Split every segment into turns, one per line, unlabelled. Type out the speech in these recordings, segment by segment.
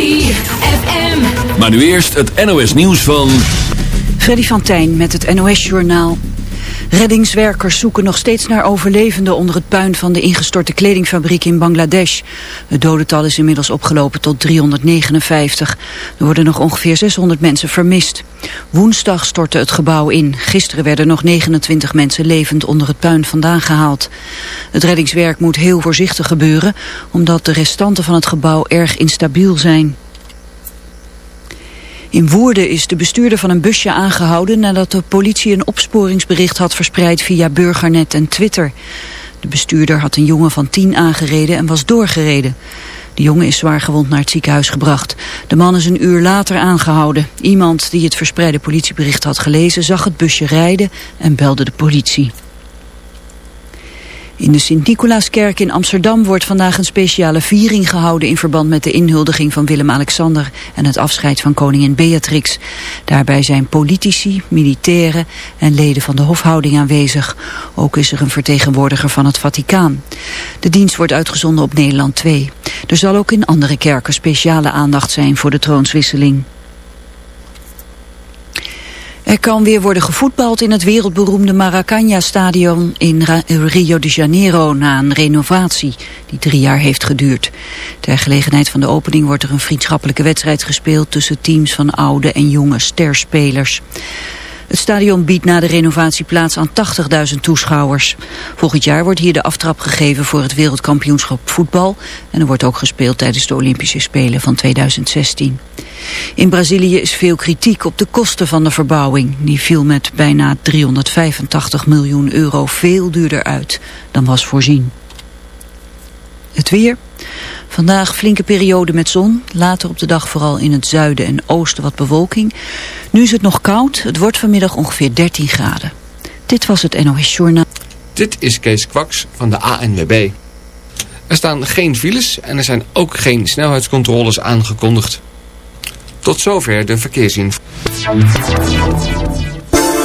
ZFM.
Maar nu eerst het NOS nieuws van...
Freddy van Tijn met het NOS Journaal. Reddingswerkers zoeken nog steeds naar overlevenden onder het puin van de ingestorte kledingfabriek in Bangladesh. Het dodental is inmiddels opgelopen tot 359. Er worden nog ongeveer 600 mensen vermist. Woensdag stortte het gebouw in. Gisteren werden nog 29 mensen levend onder het puin vandaan gehaald. Het reddingswerk moet heel voorzichtig gebeuren, omdat de restanten van het gebouw erg instabiel zijn. In Woerden is de bestuurder van een busje aangehouden nadat de politie een opsporingsbericht had verspreid via Burgernet en Twitter. De bestuurder had een jongen van tien aangereden en was doorgereden. De jongen is zwaar gewond naar het ziekenhuis gebracht. De man is een uur later aangehouden. Iemand die het verspreide politiebericht had gelezen zag het busje rijden en belde de politie. In de Sint-Nicolaaskerk in Amsterdam wordt vandaag een speciale viering gehouden in verband met de inhuldiging van Willem-Alexander en het afscheid van koningin Beatrix. Daarbij zijn politici, militairen en leden van de hofhouding aanwezig. Ook is er een vertegenwoordiger van het Vaticaan. De dienst wordt uitgezonden op Nederland 2. Er zal ook in andere kerken speciale aandacht zijn voor de troonswisseling. Er kan weer worden gevoetbald in het wereldberoemde Maracanã-stadion in Rio de Janeiro na een renovatie die drie jaar heeft geduurd. Ter gelegenheid van de opening wordt er een vriendschappelijke wedstrijd gespeeld tussen teams van oude en jonge sterspelers. Het stadion biedt na de renovatie plaats aan 80.000 toeschouwers. Volgend jaar wordt hier de aftrap gegeven voor het wereldkampioenschap voetbal. En er wordt ook gespeeld tijdens de Olympische Spelen van 2016. In Brazilië is veel kritiek op de kosten van de verbouwing. Die viel met bijna 385 miljoen euro veel duurder uit dan was voorzien. Het weer. Vandaag flinke periode met zon. Later op de dag vooral in het zuiden en oosten wat bewolking. Nu is het nog koud. Het wordt vanmiddag ongeveer 13 graden. Dit was het NOS Journaal.
Dit is Kees Kwaks van de ANWB. Er staan geen files en er zijn ook geen snelheidscontroles aangekondigd. Tot zover de verkeersinformatie.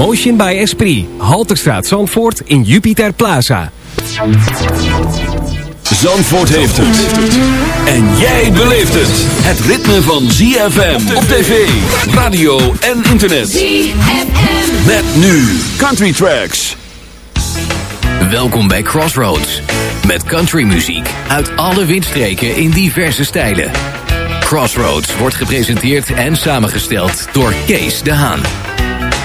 Emotion by Esprit.
Halterstraat Zandvoort in Jupiter Plaza.
Zandvoort heeft het. En jij beleeft het. Het ritme van ZFM op tv, radio en internet. ZFM. Met nu Country Tracks.
Welkom bij Crossroads. Met countrymuziek uit alle windstreken in diverse stijlen. Crossroads wordt gepresenteerd en samengesteld door Kees de Haan.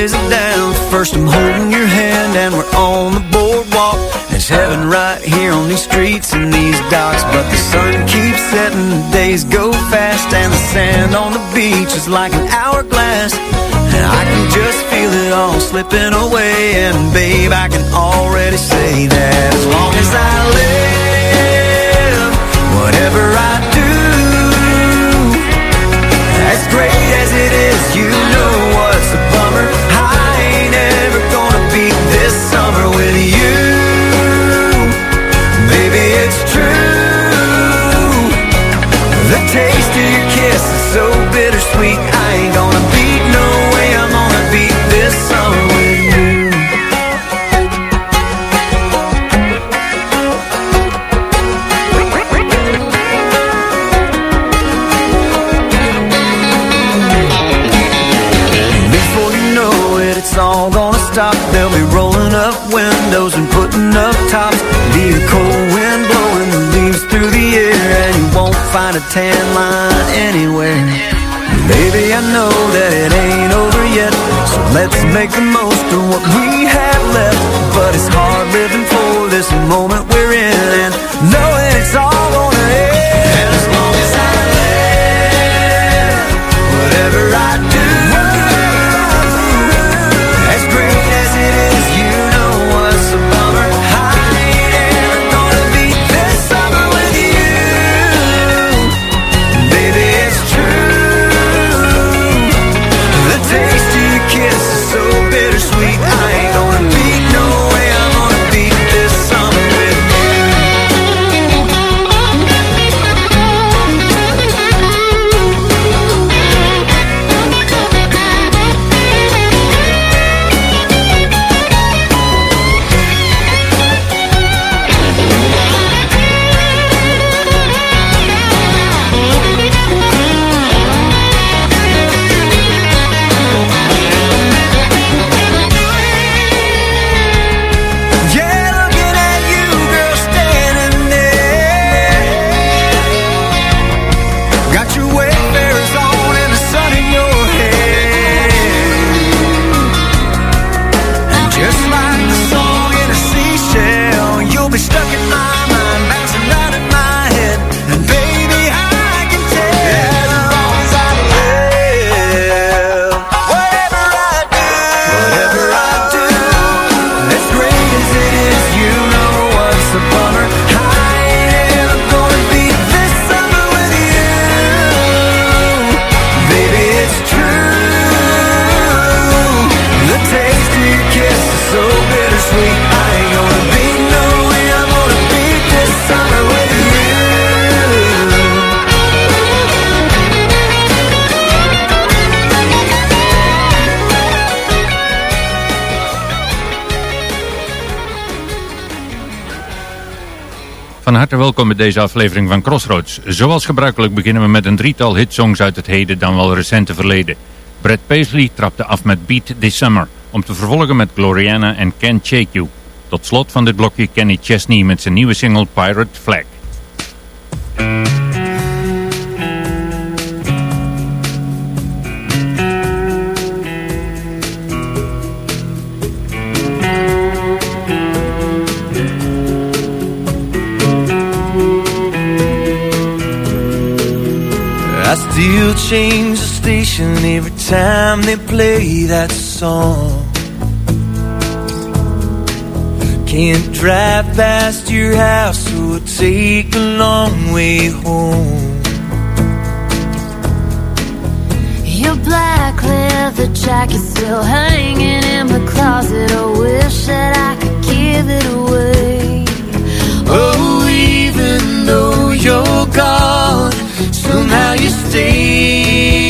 First, I'm holding your hand and we're on the boardwalk. There's heaven right here on these streets and these docks. But the sun keeps setting, the days go fast, and the sand on the beach is like an hourglass. And I can just feel it all slipping away. And babe, I can already say that as long as I live, whatever I do. Bittersweet. I ain't gonna windows and putting up tops. Be a cold wind blowing the leaves through the air, and you won't find a tan line anywhere. Baby, I know that it ain't over yet, so let's make the most of what we have left. But it's hard living for this moment we're in, and knowing it's all
welkom bij deze aflevering van Crossroads. Zoals gebruikelijk beginnen we met een drietal hitsongs uit het heden dan wel recente verleden. Brad Paisley trapte af met Beat This Summer, om te vervolgen met Gloriana en Can't Shake You. Tot slot van dit blokje Kenny Chesney met zijn nieuwe single Pirate Flag.
Change the station every time they play that song. Can't drive past your house, so I'll take a long way home.
Your black leather jacket still hanging in the closet. I wish that I could give it away.
Oh, even though you're gone. Somehow you stay.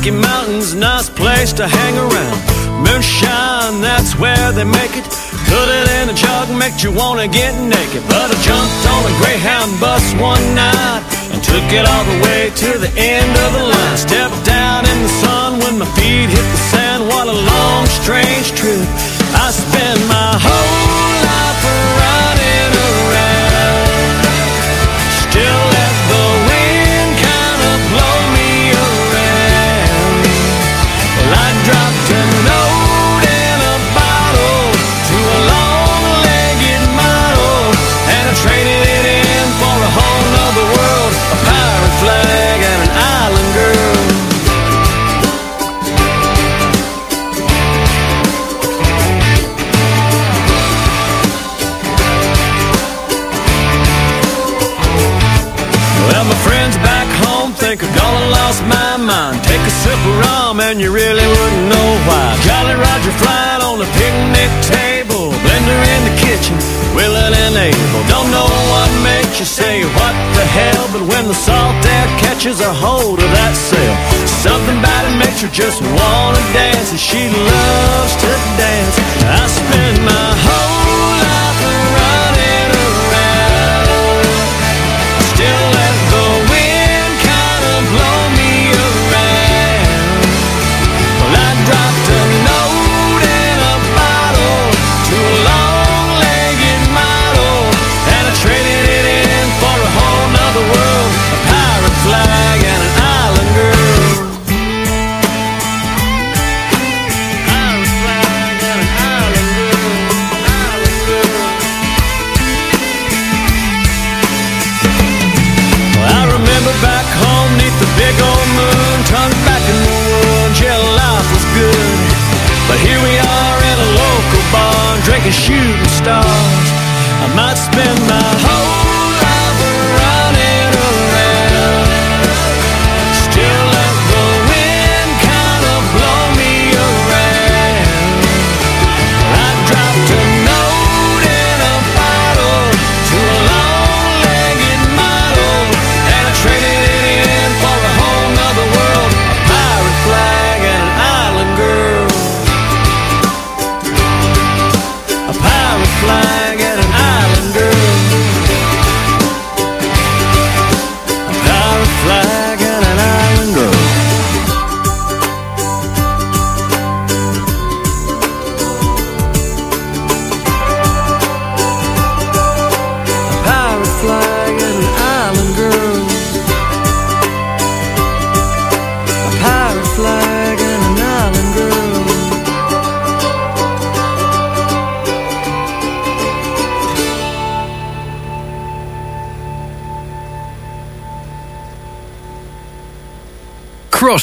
Smoky Mountains, nice place to hang around. Moonshine, that's where they make it. Put it in a jug, make you wanna get naked. But I jumped on a Greyhound bus one night and took it all the way to the end of the line. Stepped out in the sun when my feet hit the sand. What a long, strange trip. I spent my whole the salt air catches a hold of that sail. Something about it makes her just wanna dance, and she loves to dance. I spend my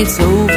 it's over.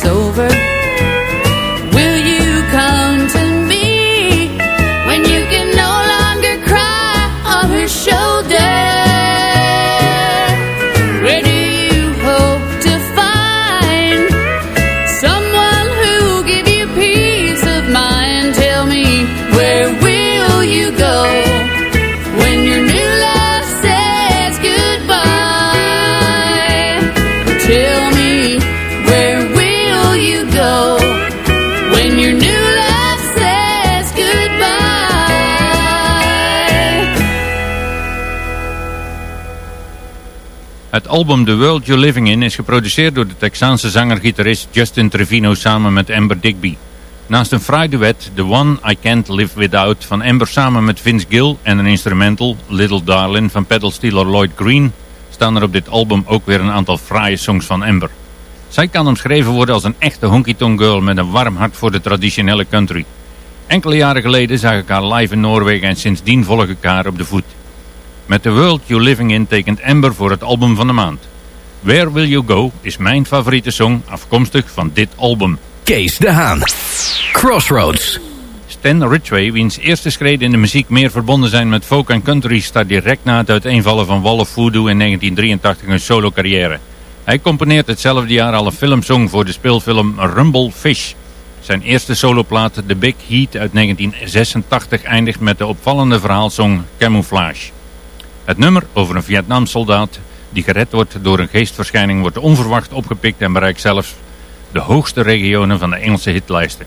it's over. Will you come to me When you can no longer cry on her shoulder? Where do you hope to find Someone who'll give you peace of mind? Tell me, where will you go When your new love says goodbye? Tell me
Het album The World You're Living In is geproduceerd door de Texaanse zanger-gitarist Justin Trevino samen met Amber Digby. Naast een fraai duet, The One I Can't Live Without van Amber samen met Vince Gill en een instrumental, Little Darlin van pedalstealer Lloyd Green, staan er op dit album ook weer een aantal fraaie songs van Amber. Zij kan omschreven worden als een echte honky-tonk girl met een warm hart voor de traditionele country. Enkele jaren geleden zag ik haar live in Noorwegen en sindsdien volg ik haar op de voet. Met The World You're Living In tekent Amber voor het album van de maand. Where Will You Go is mijn favoriete song afkomstig van dit album.
Kees de Haan. Crossroads.
Stan Ridgway, wiens eerste schreden in de muziek meer verbonden zijn met folk en country, start direct na het uiteenvallen van Wall of Voodoo in 1983 een solo carrière. Hij componeert hetzelfde jaar al een filmsong voor de speelfilm Rumble Fish. Zijn eerste soloplaat The Big Heat uit 1986 eindigt met de opvallende verhaalsong Camouflage. Het nummer over een Vietnamsoldaat die gered wordt door een geestverschijning wordt onverwacht opgepikt en bereikt zelfs de hoogste regionen van de Engelse hitlijsten.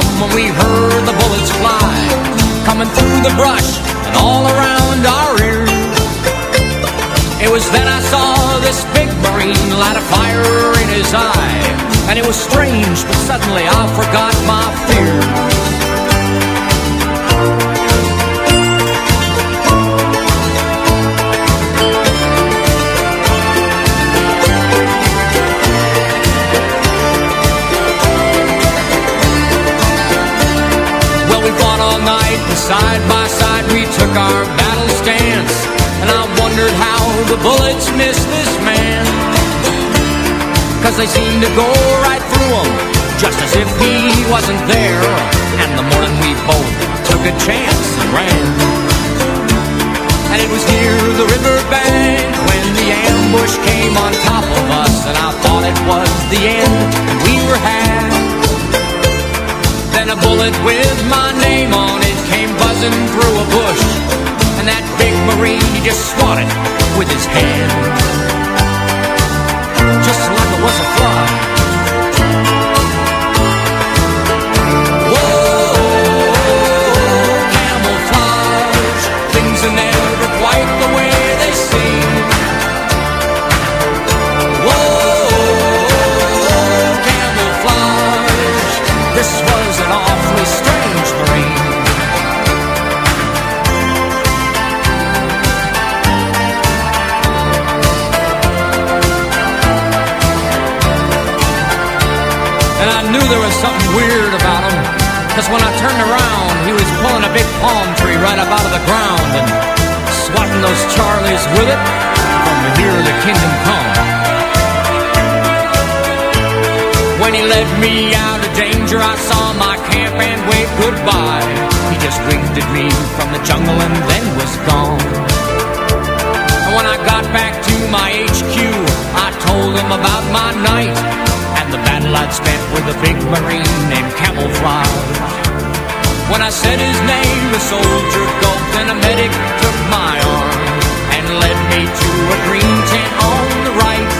Came when we heard the bullets fly, coming through the brush and all around our ears. It was then I saw this big marine light a fire in his eye. And it was strange, but suddenly I forgot my fear. The bullets missed this man. Cause they seemed to go right through him, just as if he wasn't there. And the morning we both took a chance and ran. And it was near the river bank when the ambush came on top of us. And I thought it was the end, and we were had. Then a bullet with my name on it came buzzing through a bush. And that big marine, he just swatted with his hand. Right up out of the ground and swatting those Charlies with it from here to kingdom come. When he led me out of danger, I saw my camp and waved goodbye. He just winked at me from the jungle and then was gone. And when I got back to my HQ, I told him about my night and the battle I'd spent with a big marine named Camouflage. When I said his name, the soldier gulped and a medic took my arm and led me to a green tent on the right.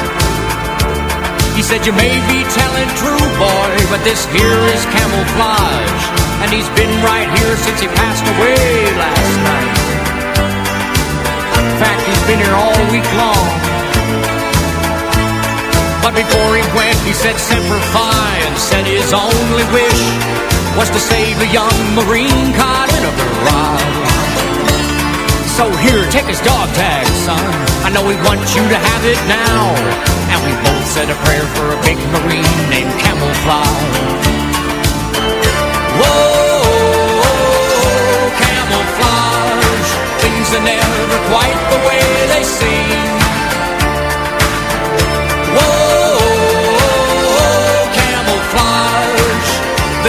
He said, you may be telling true, boy, but this here is camouflage. And he's been right here since he passed away last night. In fact, he's been here all week long. But before he went, he said Semper Fi and said his only wish was to save a young Marine caught in a barrage. So here, take his dog tag, son. I know he wants you to have it now. And we both said a prayer for a big Marine named Camouflage. Whoa, camouflage. Things are never quite the way they seem.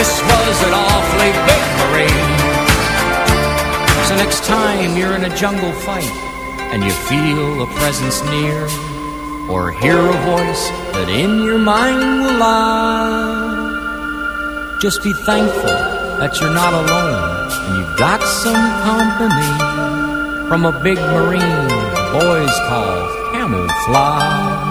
This was an awfully big marine. So next time you're in a jungle fight and you feel a presence near or hear a voice that in your mind will lie, just be thankful that you're not alone and you've got some company from a big marine boys call camouflage.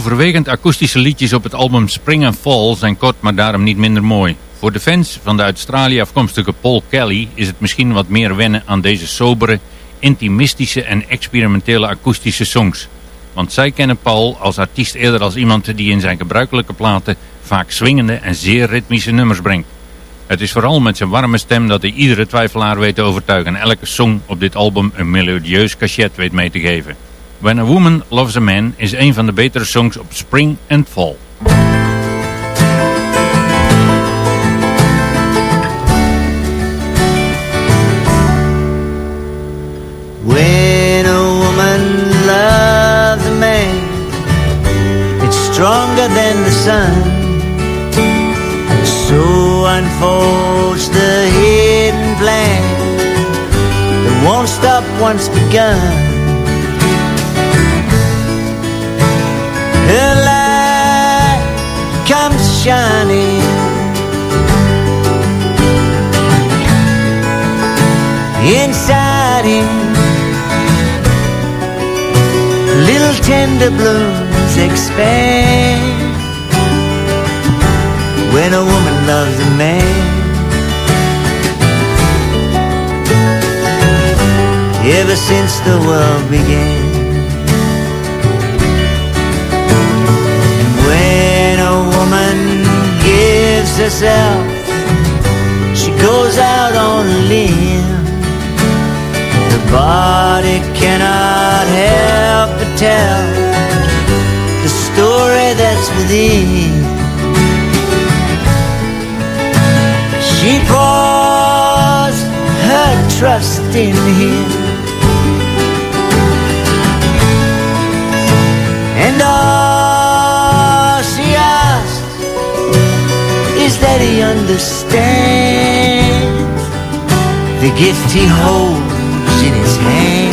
Overwegend akoestische liedjes op het album Spring and Fall zijn kort, maar daarom niet minder mooi. Voor de fans van de uit Australië afkomstige Paul Kelly is het misschien wat meer wennen aan deze sobere, intimistische en experimentele akoestische songs. Want zij kennen Paul als artiest eerder als iemand die in zijn gebruikelijke platen vaak swingende en zeer ritmische nummers brengt. Het is vooral met zijn warme stem dat hij iedere twijfelaar weet te overtuigen en elke song op dit album een melodieus cachet weet mee te geven. When a Woman Loves a Man is een van de betere songs op Spring and Fall.
When a woman loves a man, it's stronger than the sun. So unfolds the hidden plan that won't stop once begun. Shining inside him. Little tender blooms expand when a woman loves a man. Ever since the world began. Gives herself, she goes out on a limb. The body cannot help but tell the story that's within. She pours her trust in him. He understands the gift he holds in his hand.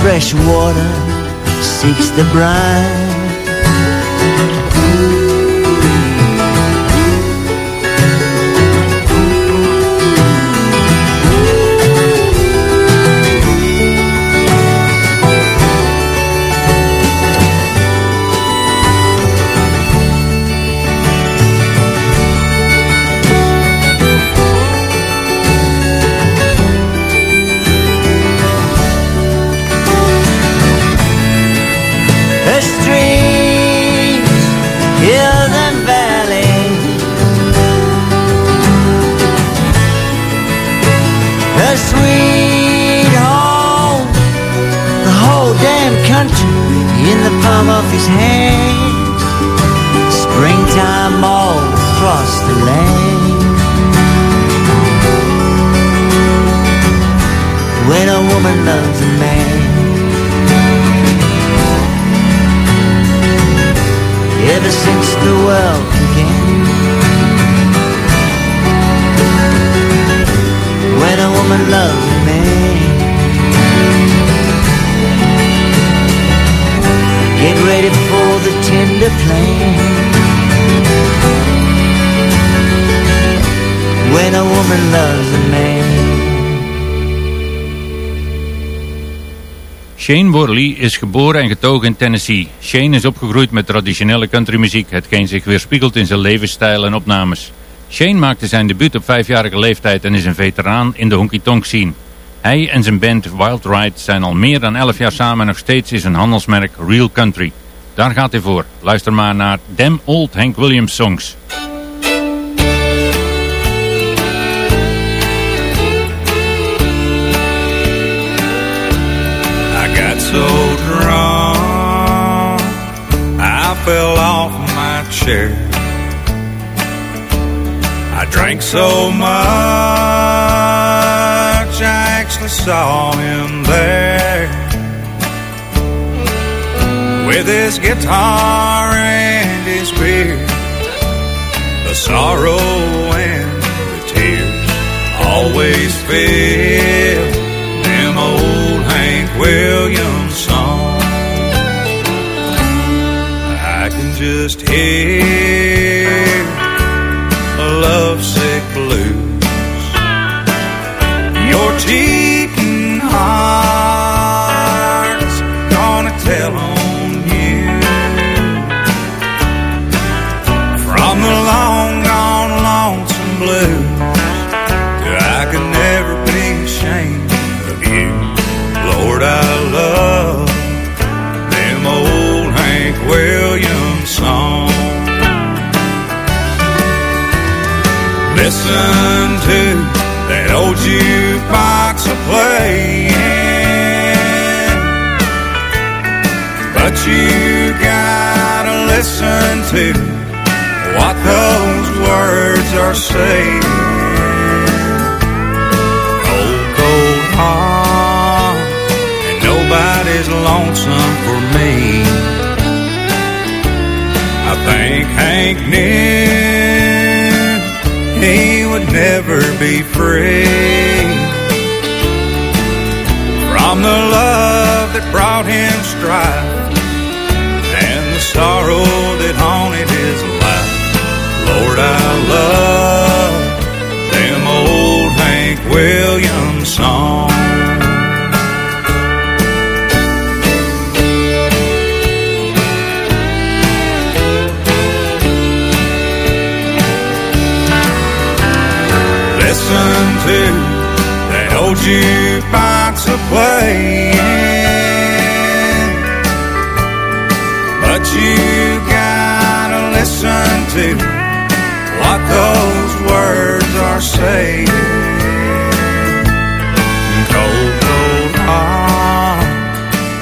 Fresh water seeks the brine
Shane Worley is geboren en getogen in Tennessee. Shane is opgegroeid met traditionele countrymuziek, hetgeen zich weerspiegelt in zijn levensstijl en opnames. Shane maakte zijn debuut op vijfjarige leeftijd en is een veteraan in de honky-tonk scene. Hij en zijn band Wild Ride zijn al meer dan 11 jaar samen en nog steeds is een handelsmerk Real Country. Daar gaat hij voor. Luister maar naar Them Old Hank Williams Songs.
Chair. I drank so much, I actually saw him there with his guitar and his beer, the sorrow and the tears always fill just hear a Listen to that old jukebox playing, but you gotta listen to what those words are saying. Cold, cold heart, and nobody's lonesome for me. I think Hank he would never be free. From the love that brought him strife saying. Cold, cold heart,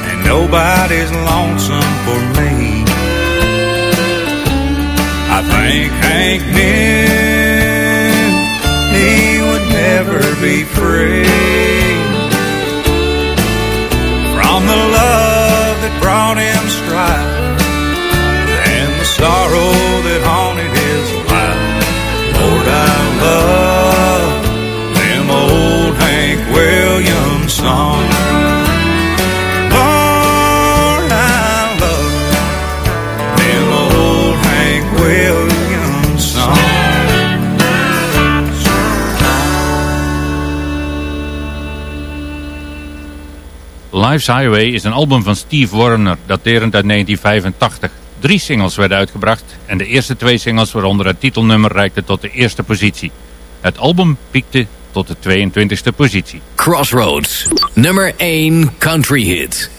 and nobody's lonesome for me. I think Hank knew he would never be free from the love that brought him strife and the sorrow
Life's Highway is een album van Steve Warner, daterend uit 1985. Drie singles werden uitgebracht en de eerste twee singles, waaronder het titelnummer, reikten tot de eerste positie. Het album piekte tot de 22e positie.
Crossroads, nummer 1 country hit.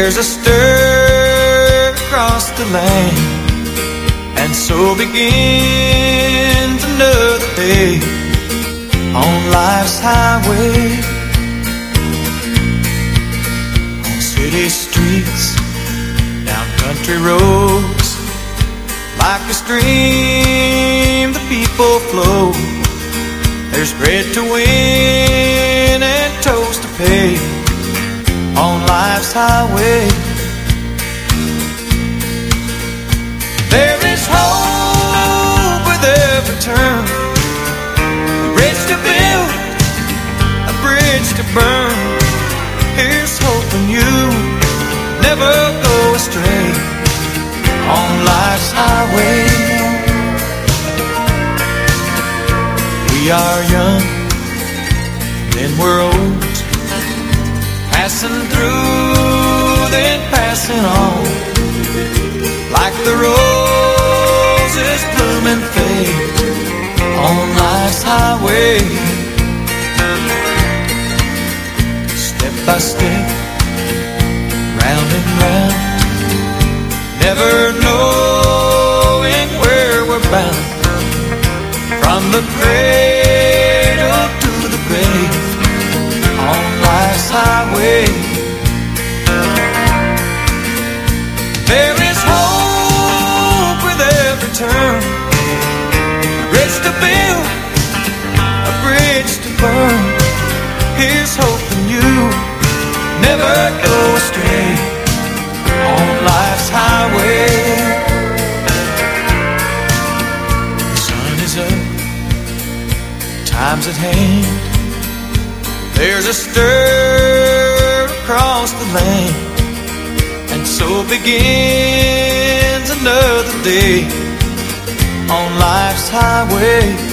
There's a stir across the land, and so begins another day on life's highway. On city streets, down country roads, like a stream, the people flow. There's bread to win and toast to pay highway. There is hope with every turn, a bridge to build, a bridge to burn. Here's hoping you never go astray on life's highway. We are young, then we're old, passing through, passing on, like the roses bloom and fade on life's highway. Step by step, round and round, never knowing where we're bound from the cradle to the grave on life's highway. To build, a bridge to burn. Here's hoping you never go astray on life's highway. The sun is up time's at hand. There's a stir across the land, and so begins another day on life's highway.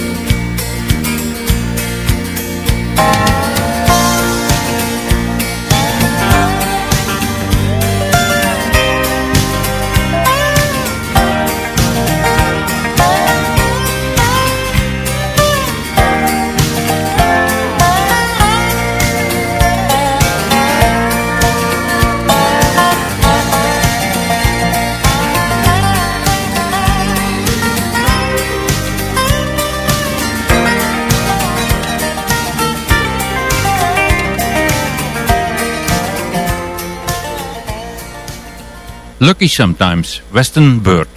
Lucky Sometimes, Western Bird.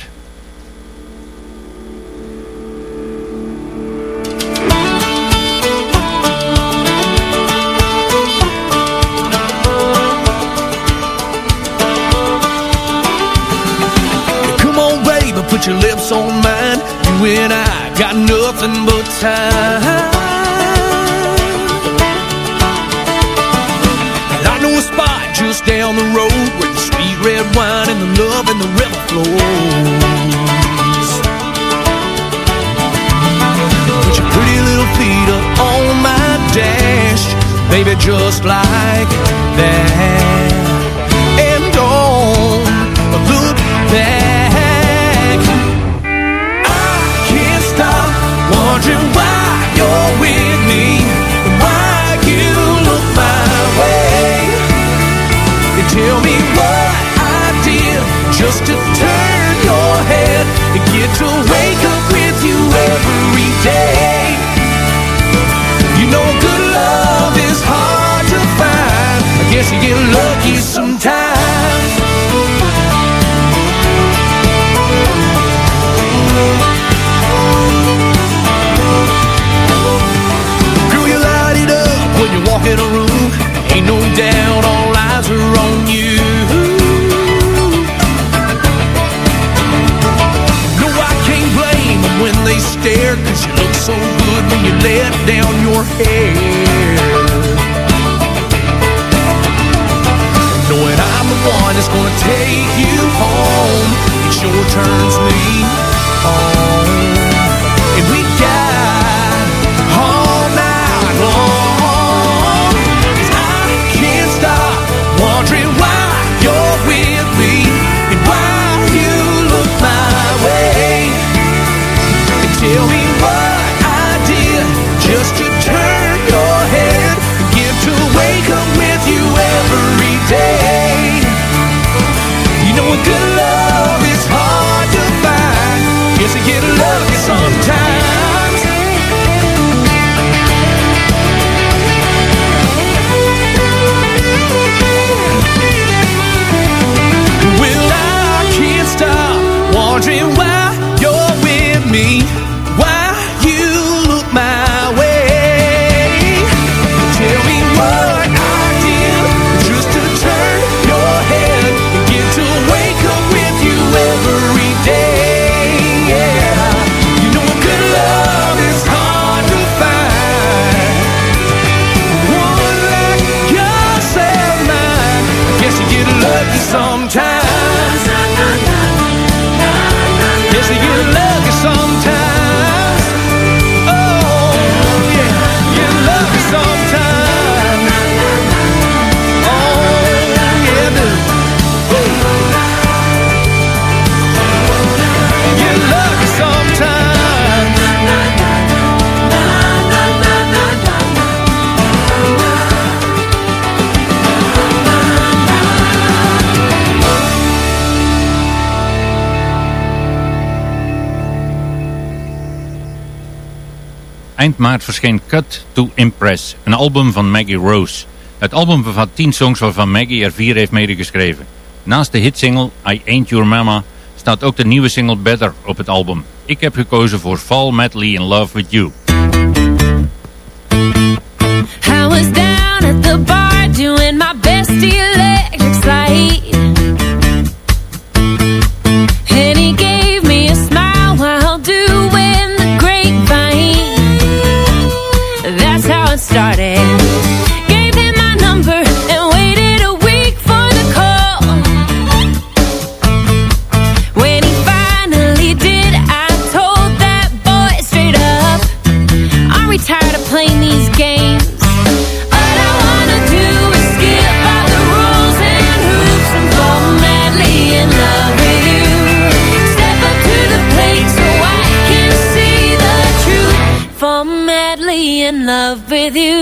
Eind maart verscheen Cut to Impress, een album van Maggie Rose. Het album bevat 10 songs waarvan Maggie er 4 heeft medegeschreven. Naast de hitsingle I Ain't Your Mama staat ook de nieuwe single Better op het album. Ik heb gekozen voor Fall Madly in Love With You.
Down at the bar doing my best with you.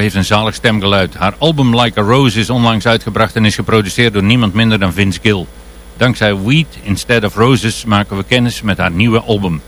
Heeft een zalig stemgeluid. Haar album Like a Rose is onlangs uitgebracht en is geproduceerd door niemand minder dan Vince Gill. Dankzij Weed Instead of Roses maken we kennis met haar nieuwe album.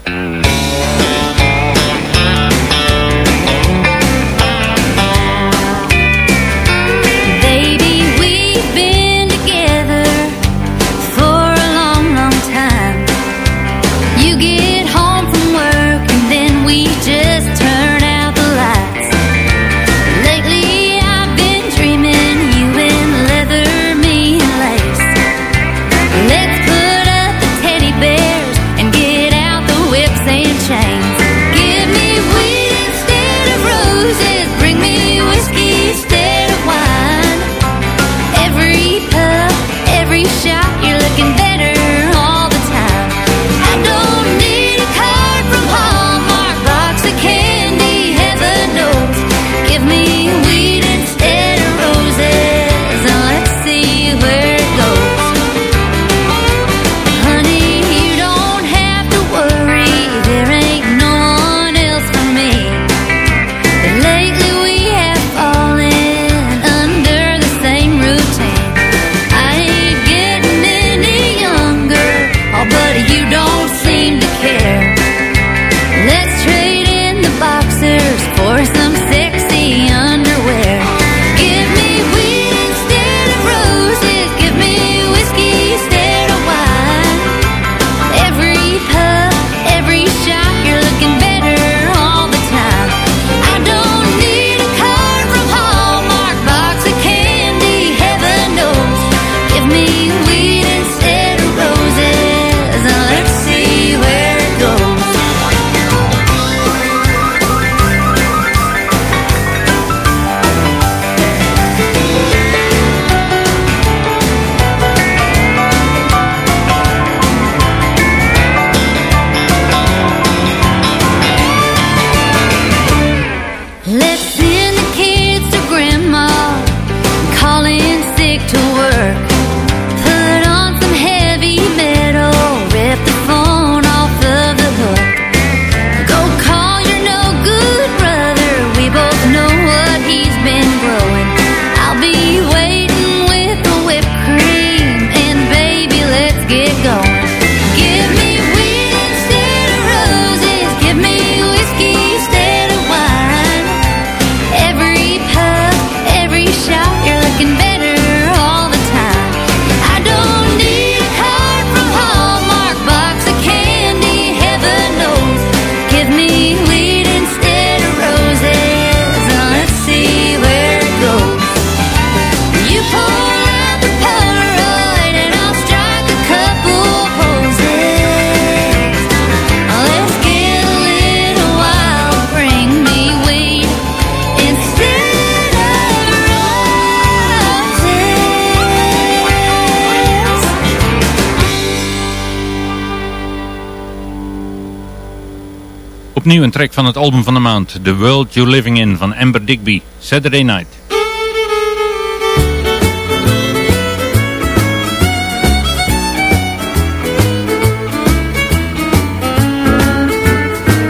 opnieuw een track van het album van de maand. The World You're Living In van Amber Digby. Saturday Night.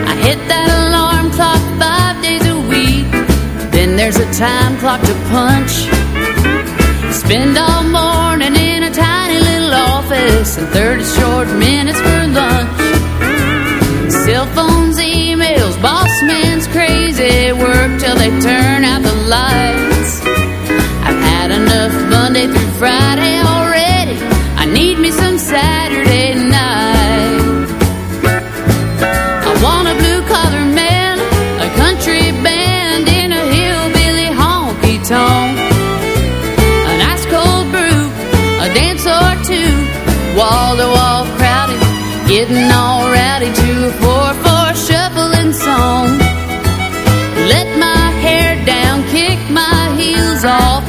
I hit that alarm clock five days a week. Then there's a time clock to punch. Spend all morning in a tiny little office. And 30 short minutes for lunch. Cell phone work till they turn out the lights. I've had enough Monday through Friday.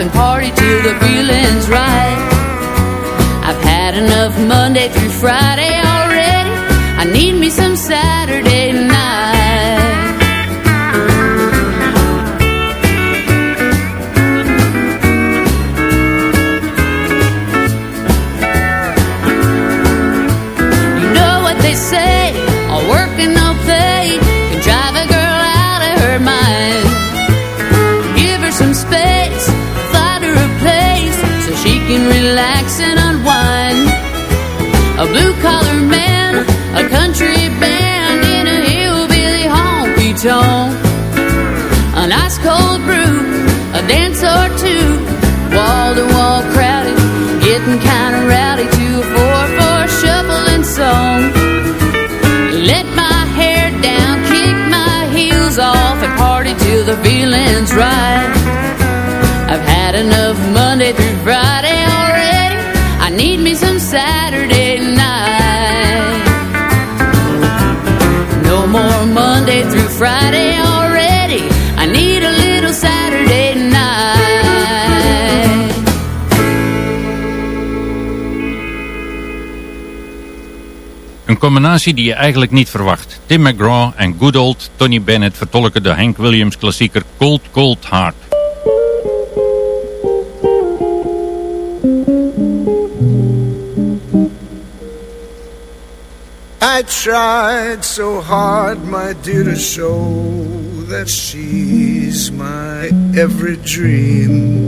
and party till the feeling's right. I've had enough Monday through Friday. Tonk. An ice cold brew, a dance or two, wall to wall crowded, getting kinda rowdy to a four four shuffling song. Let my hair down, kick my heels off, and party till the feeling's right.
Combinatie die je eigenlijk niet verwacht. Tim McGraw en good old Tony Bennett vertolken de Hank Williams klassieker Cold Cold Heart.
I tried so hard, my dear, to show that she's my every dream.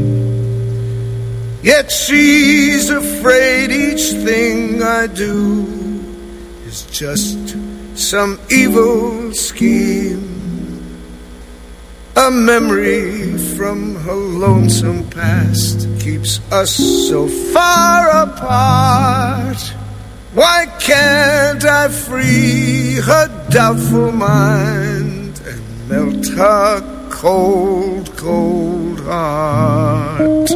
Yet she's afraid each thing I do is just some evil scheme. A memory from her lonesome past keeps us so far apart. Why can't I free her doubtful mind and melt her cold, cold heart?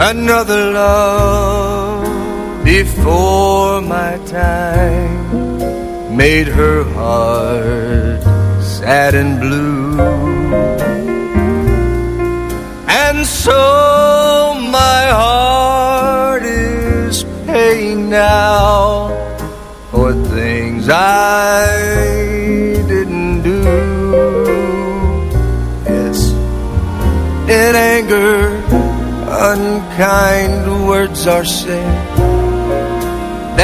Another love before my time made her heart sad and blue. And so my heart is paying now for things I didn't do. Yes, in anger, unkind words are said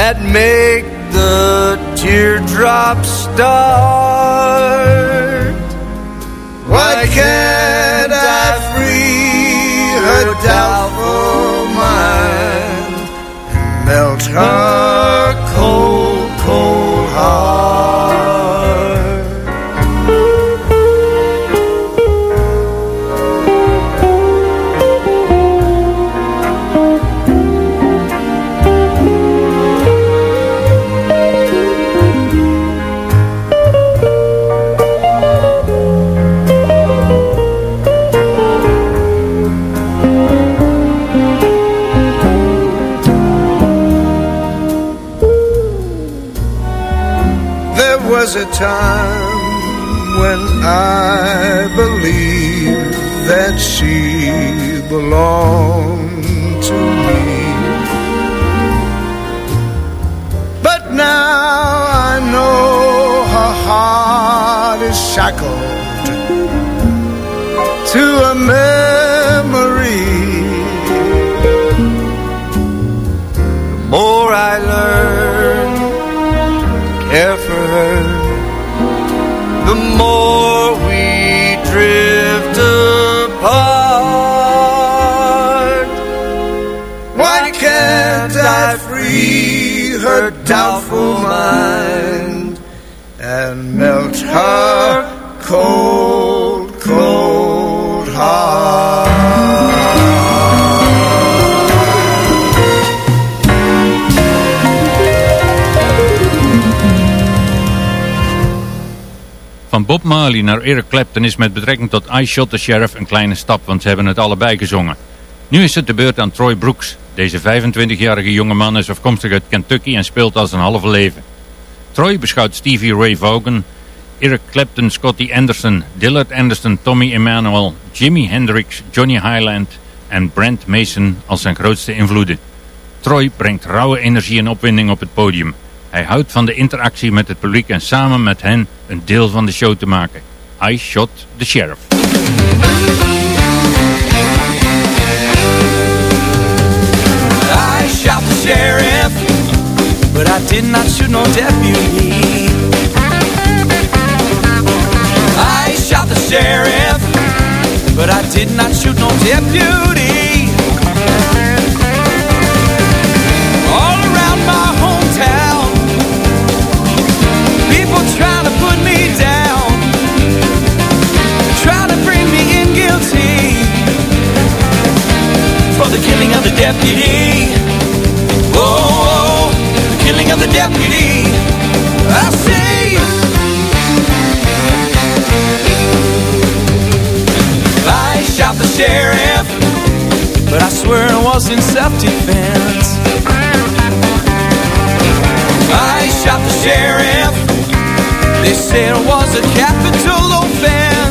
that make the teardrops start. Why can't shackled to a memory. The more I learn care for her, the more we drift apart. Why can't I free her doubtful mind and melt her
Bob Marley naar Eric Clapton is met betrekking tot I Shot the Sheriff een kleine stap, want ze hebben het allebei gezongen. Nu is het de beurt aan Troy Brooks. Deze 25-jarige jongeman is afkomstig uit Kentucky en speelt al zijn halve leven. Troy beschouwt Stevie Ray Vaughan, Eric Clapton, Scotty Anderson, Dillard Anderson, Tommy Emmanuel, Jimi Hendrix, Johnny Highland en Brent Mason als zijn grootste invloeden. Troy brengt rauwe energie en opwinding op het podium. Hij houdt van de interactie met het publiek en samen met hen een deel van de show te maken. I Shot the Sheriff.
I shot the sheriff, but I did not shoot no deputy. I shot the sheriff, but I did not shoot no deputy. Deputy. Oh, the killing of the deputy. I say, I shot the sheriff, but I swear it was in self-defense. I shot the sheriff. They said it was a capital offense.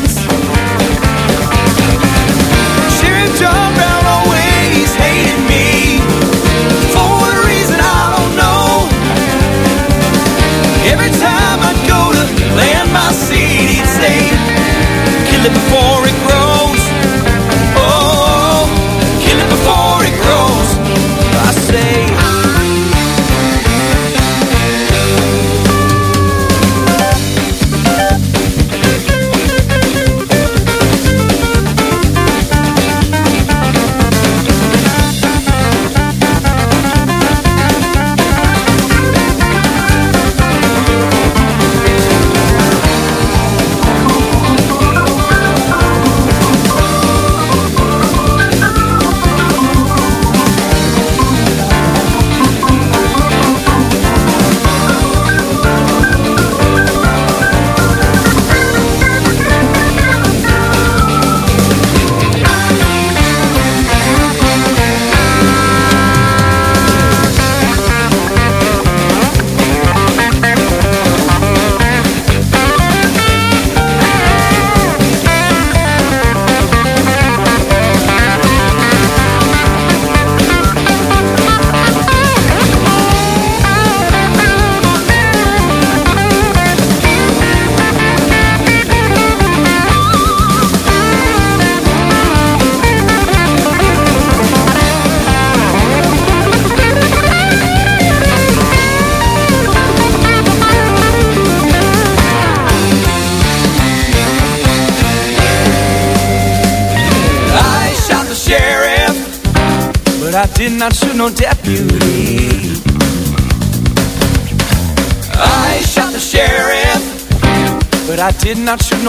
It before it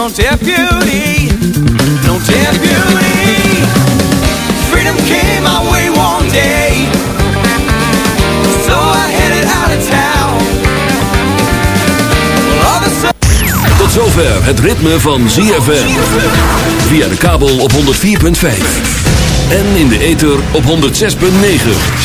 not shoot no deputy. No deputy. Freedom came my way one day, so I headed out of town.
Tot zover het ritme van ZFM. Via de kabel op 104.5. En in de ether op 106.9.